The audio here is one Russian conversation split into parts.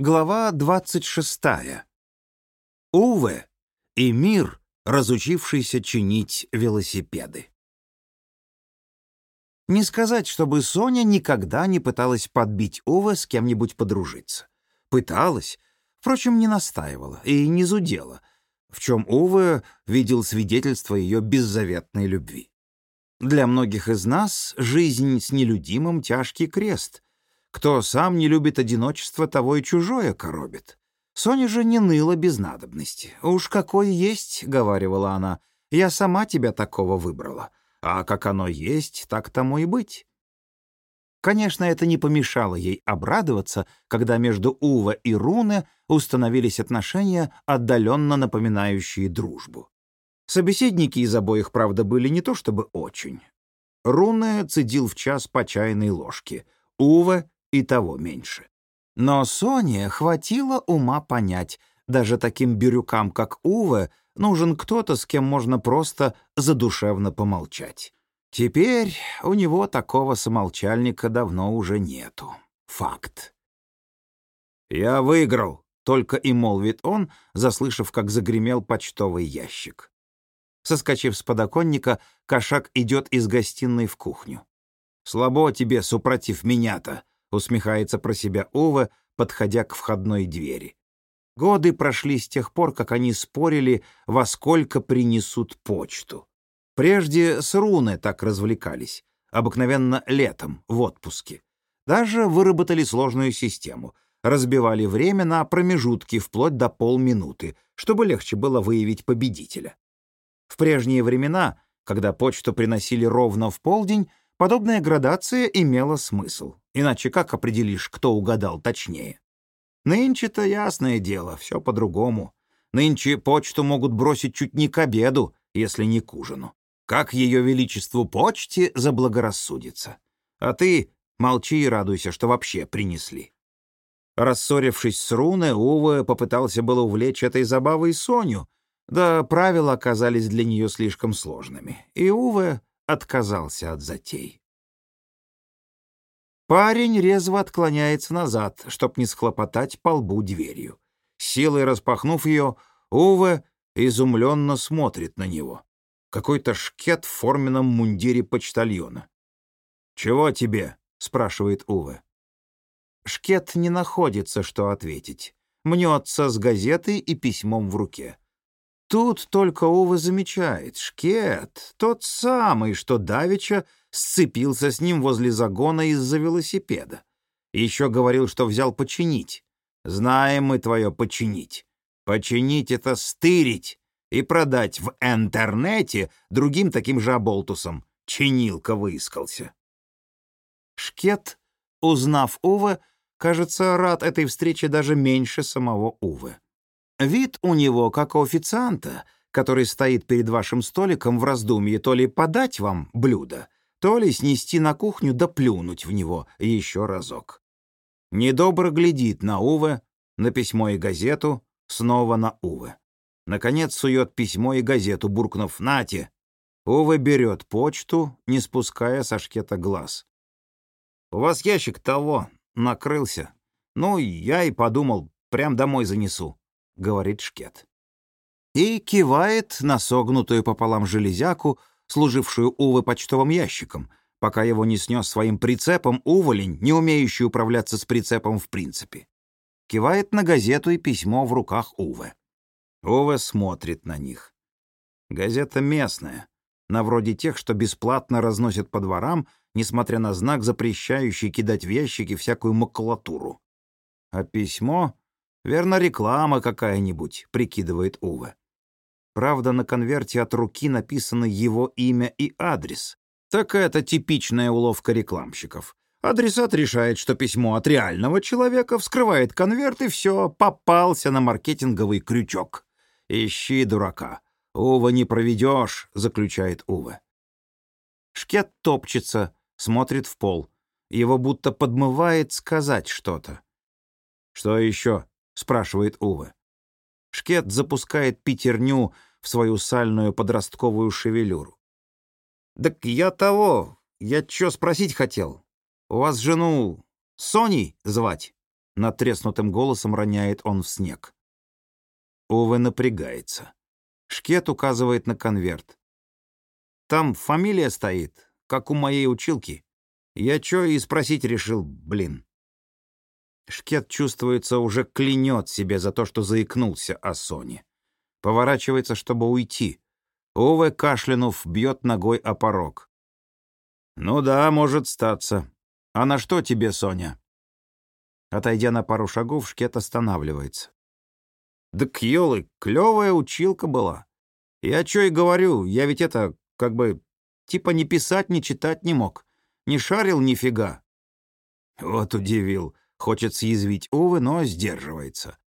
Глава 26. Уве и мир, разучившийся чинить велосипеды. Не сказать, чтобы Соня никогда не пыталась подбить Уве с кем-нибудь подружиться. Пыталась, впрочем, не настаивала и не зудела, в чем Уве видел свидетельство ее беззаветной любви. Для многих из нас жизнь с нелюдимым — тяжкий крест — кто сам не любит одиночество, того и чужое коробит. Соня же не ныла без надобности. «Уж какой есть», — говаривала она, — «я сама тебя такого выбрала. А как оно есть, так тому и быть». Конечно, это не помешало ей обрадоваться, когда между Ува и Руне установились отношения, отдаленно напоминающие дружбу. Собеседники из обоих, правда, были не то чтобы очень. Руне цедил в час по чайной ложке, Ува и того меньше. Но Соне хватило ума понять, даже таким бирюкам, как Уве, нужен кто-то, с кем можно просто задушевно помолчать. Теперь у него такого самолчальника давно уже нету. Факт. «Я выиграл», — только и молвит он, заслышав, как загремел почтовый ящик. Соскочив с подоконника, кошак идет из гостиной в кухню. «Слабо тебе, супротив меня-то», — усмехается про себя Ова, подходя к входной двери. Годы прошли с тех пор, как они спорили, во сколько принесут почту. Прежде с руны так развлекались, обыкновенно летом, в отпуске. Даже выработали сложную систему, разбивали время на промежутки вплоть до полминуты, чтобы легче было выявить победителя. В прежние времена, когда почту приносили ровно в полдень, подобная градация имела смысл. Иначе как определишь, кто угадал точнее? Нынче-то ясное дело, все по-другому. Нынче почту могут бросить чуть не к обеду, если не к ужину. Как ее величеству почте заблагорассудится. А ты молчи и радуйся, что вообще принесли. Рассорившись с Руной, Уве попытался было увлечь этой забавой Соню, да правила оказались для нее слишком сложными, и Уве отказался от затей. Парень резво отклоняется назад, чтоб не схлопотать по лбу дверью. Силой распахнув ее, Уве изумленно смотрит на него. Какой-то шкет в форменном мундире почтальона. «Чего тебе?» — спрашивает Уве. Шкет не находится, что ответить. Мнется с газетой и письмом в руке. Тут только Уве замечает. Шкет, тот самый, что Давича сцепился с ним возле загона из-за велосипеда. Еще говорил, что взял починить. Знаем мы твое починить. Починить — это стырить и продать в интернете другим таким же оболтусом. Чинилка выискался. Шкет, узнав Уве, кажется, рад этой встрече даже меньше самого Уве. Вид у него, как у официанта, который стоит перед вашим столиком в раздумье то ли подать вам блюдо, то ли снести на кухню да плюнуть в него еще разок. Недобро глядит на Уве, на письмо и газету, снова на Уве. Наконец сует письмо и газету, буркнув «Нате!». Уве берет почту, не спуская со шкета глаз. «У вас ящик того, накрылся. Ну, я и подумал, прям домой занесу», — говорит шкет. И кивает на согнутую пополам железяку, служившую Увы почтовым ящиком, пока его не снес своим прицепом уволень, не умеющий управляться с прицепом в принципе. Кивает на газету и письмо в руках Увы. Уве смотрит на них. Газета местная, на вроде тех, что бесплатно разносят по дворам, несмотря на знак, запрещающий кидать в ящики всякую макулатуру. А письмо — верно, реклама какая-нибудь, прикидывает Уве. Правда, на конверте от руки написано его имя и адрес. Так это типичная уловка рекламщиков. Адресат решает, что письмо от реального человека, вскрывает конверт и все, попался на маркетинговый крючок. «Ищи дурака. Ува не проведешь», — заключает Ува. Шкет топчется, смотрит в пол. Его будто подмывает сказать что-то. «Что еще?» — спрашивает Ува. Шкет запускает пятерню в свою сальную подростковую шевелюру. «Так я того, я чё спросить хотел? У вас жену Соней звать?» Натреснутым голосом роняет он в снег. Уве напрягается. Шкет указывает на конверт. Там фамилия стоит, как у моей училки. Я чё и спросить решил, блин. Шкет, чувствуется, уже клянет себе за то, что заикнулся о Соне. Поворачивается, чтобы уйти. Уве, кашлянув, бьет ногой о порог. «Ну да, может статься. А на что тебе, Соня?» Отойдя на пару шагов, Шкет останавливается. «Да кьёлы, клёвая училка была. Я чё и говорю, я ведь это, как бы, типа ни писать, ни читать не мог. Не шарил нифига». Вот удивил. Хочет съязвить Увы, но сдерживается.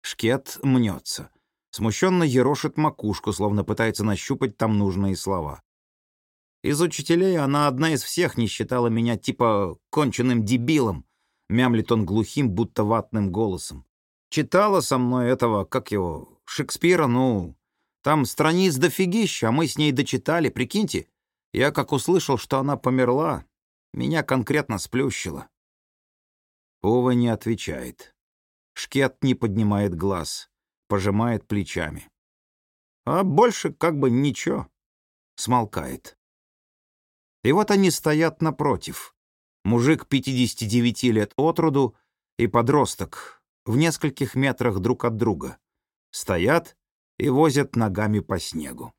Шкет мнется. Смущенно ерошит макушку, словно пытается нащупать там нужные слова. Из учителей она одна из всех не считала меня типа конченным дебилом, мямлит он глухим, будто ватным голосом. Читала со мной этого, как его, Шекспира, ну, там страниц дофигища, а мы с ней дочитали, прикиньте. Я как услышал, что она померла, меня конкретно сплющило. Ова не отвечает. Шкет не поднимает глаз, пожимает плечами. А больше как бы ничего. Смолкает. И вот они стоят напротив. Мужик 59 лет от роду и подросток в нескольких метрах друг от друга. Стоят и возят ногами по снегу.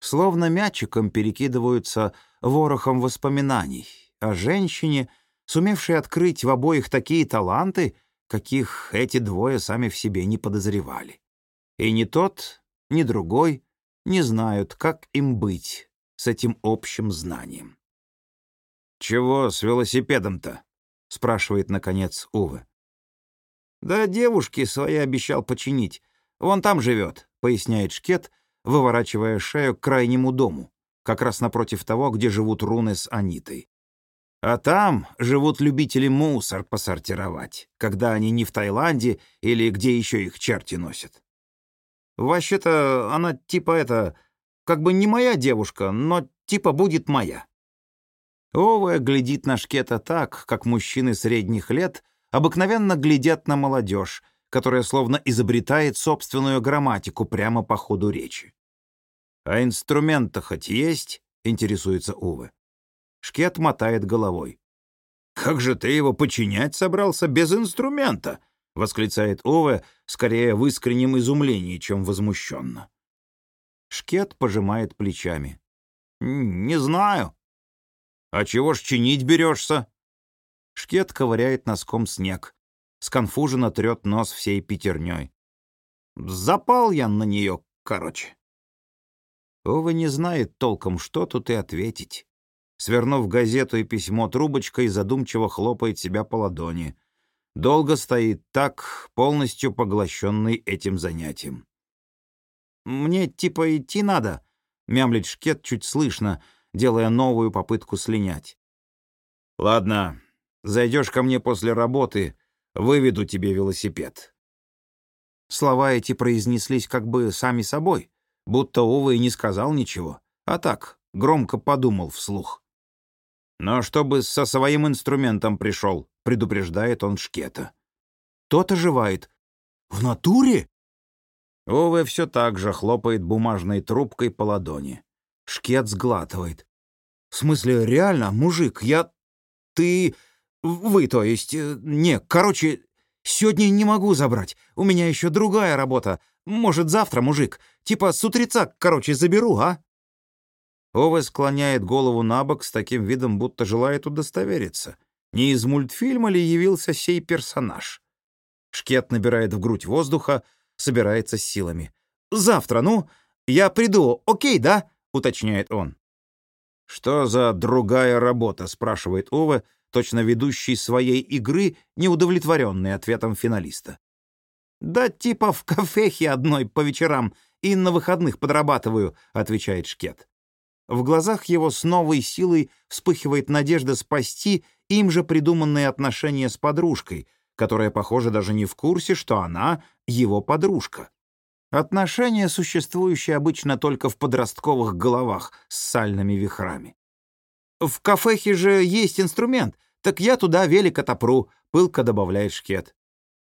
Словно мячиком перекидываются ворохом воспоминаний о женщине, сумевшей открыть в обоих такие таланты, каких эти двое сами в себе не подозревали. И ни тот, ни другой не знают, как им быть с этим общим знанием. «Чего с велосипедом-то?» — спрашивает, наконец, Уве. «Да девушке своей обещал починить. Вон там живет», — поясняет Шкет, выворачивая шею к крайнему дому, как раз напротив того, где живут руны с Анитой. А там живут любители мусор посортировать, когда они не в Таиланде или где еще их черти носят. Вообще-то она типа это, как бы не моя девушка, но типа будет моя. Ова глядит на Шкета так, как мужчины средних лет обыкновенно глядят на молодежь, которая словно изобретает собственную грамматику прямо по ходу речи. «А инструмент-то хоть есть?» — интересуется Уве. Шкет мотает головой. «Как же ты его починять собрался без инструмента?» — восклицает Ове, скорее в искреннем изумлении, чем возмущенно. Шкет пожимает плечами. «Не знаю». «А чего ж чинить берешься?» Шкет ковыряет носком снег. Сконфуженно трет нос всей пятерней. «Запал я на нее, короче». Ова не знает толком, что тут и ответить свернув газету и письмо трубочкой, задумчиво хлопает себя по ладони. Долго стоит так, полностью поглощенный этим занятием. «Мне типа идти надо», — мямлит шкет чуть слышно, делая новую попытку слинять. «Ладно, зайдешь ко мне после работы, выведу тебе велосипед». Слова эти произнеслись как бы сами собой, будто Ова и не сказал ничего, а так, громко подумал вслух. Но чтобы со своим инструментом пришел, предупреждает он Шкета. Тот оживает. В натуре? Ове все так же хлопает бумажной трубкой по ладони. Шкет сглатывает. В смысле, реально, мужик, я... Ты... Вы, то есть... Э, не, короче, сегодня не могу забрать. У меня еще другая работа. Может, завтра, мужик. Типа с утреца, короче, заберу, а? Ова склоняет голову на бок с таким видом, будто желает удостовериться. Не из мультфильма ли явился сей персонаж? Шкет набирает в грудь воздуха, собирается с силами. «Завтра, ну? Я приду, окей, да?» — уточняет он. «Что за другая работа?» — спрашивает Ова, точно ведущий своей игры, неудовлетворенный ответом финалиста. «Да типа в кафехе одной по вечерам и на выходных подрабатываю», — отвечает Шкет. В глазах его с новой силой вспыхивает надежда спасти им же придуманные отношения с подружкой, которая, похоже, даже не в курсе, что она его подружка. Отношения, существующие обычно только в подростковых головах с сальными вихрами. В кафехе же есть инструмент, «Так я туда велик отопру», — пылко добавляет Шкет.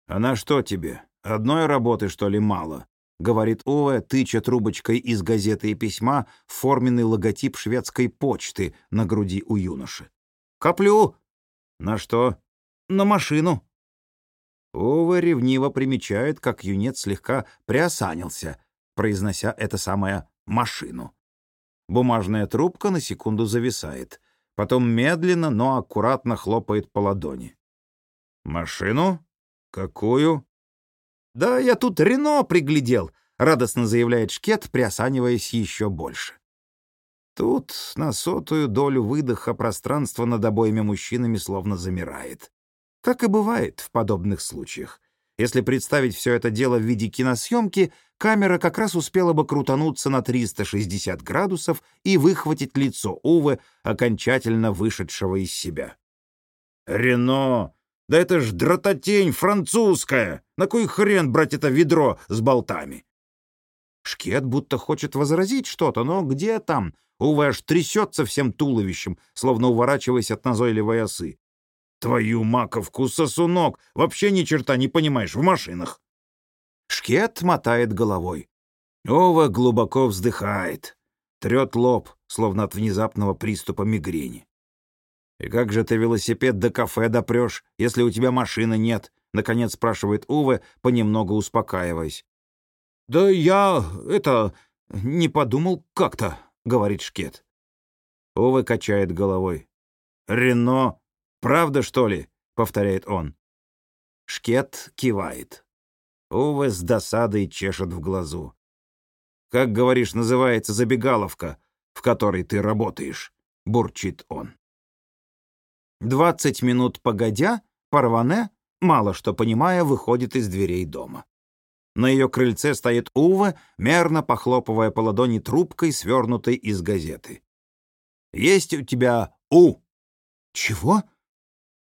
«А на что тебе? Одной работы, что ли, мало?» — говорит Уве, тыча трубочкой из газеты и письма форменный логотип шведской почты на груди у юноши. «Коплю!» «На что?» «На машину». Уве ревниво примечает, как юнец слегка приосанился, произнося это самое «машину». Бумажная трубка на секунду зависает, потом медленно, но аккуратно хлопает по ладони. «Машину? Какую?» «Да я тут Рено приглядел», — радостно заявляет Шкет, приосаниваясь еще больше. Тут на сотую долю выдоха пространство над обоими мужчинами словно замирает. Как и бывает в подобных случаях. Если представить все это дело в виде киносъемки, камера как раз успела бы крутануться на 360 градусов и выхватить лицо Увы, окончательно вышедшего из себя. «Рено! Да это ж дрототень французская! На кой хрен брать это ведро с болтами?» Шкет будто хочет возразить что-то, но где там? Увы аж трясется всем туловищем, словно уворачиваясь от назойливой осы. «Твою маковку, сосунок! Вообще ни черта не понимаешь в машинах!» Шкет мотает головой. Ова глубоко вздыхает, трет лоб, словно от внезапного приступа мигрени. «И как же ты велосипед до кафе допрешь, если у тебя машины нет?» — наконец спрашивает Уве, понемногу успокаиваясь. «Да я... это... не подумал как-то», — говорит Шкет. Уве качает головой. «Рено? Правда, что ли?» — повторяет он. Шкет кивает. Уве с досадой чешет в глазу. «Как, говоришь, называется забегаловка, в которой ты работаешь?» — бурчит он. Двадцать минут погодя, Парване, мало что понимая, выходит из дверей дома. На ее крыльце стоит Ува, мерно похлопывая по ладони трубкой, свернутой из газеты. «Есть у тебя У?» «Чего?»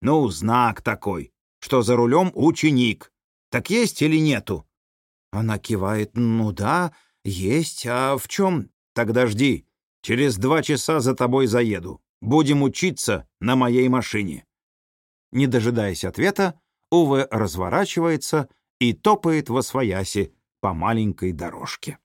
«Ну, знак такой, что за рулем ученик. Так есть или нету?» Она кивает. «Ну да, есть. А в чем?» «Тогда жди. Через два часа за тобой заеду. Будем учиться на моей машине». Не дожидаясь ответа, Уве разворачивается и топает во свояси по маленькой дорожке.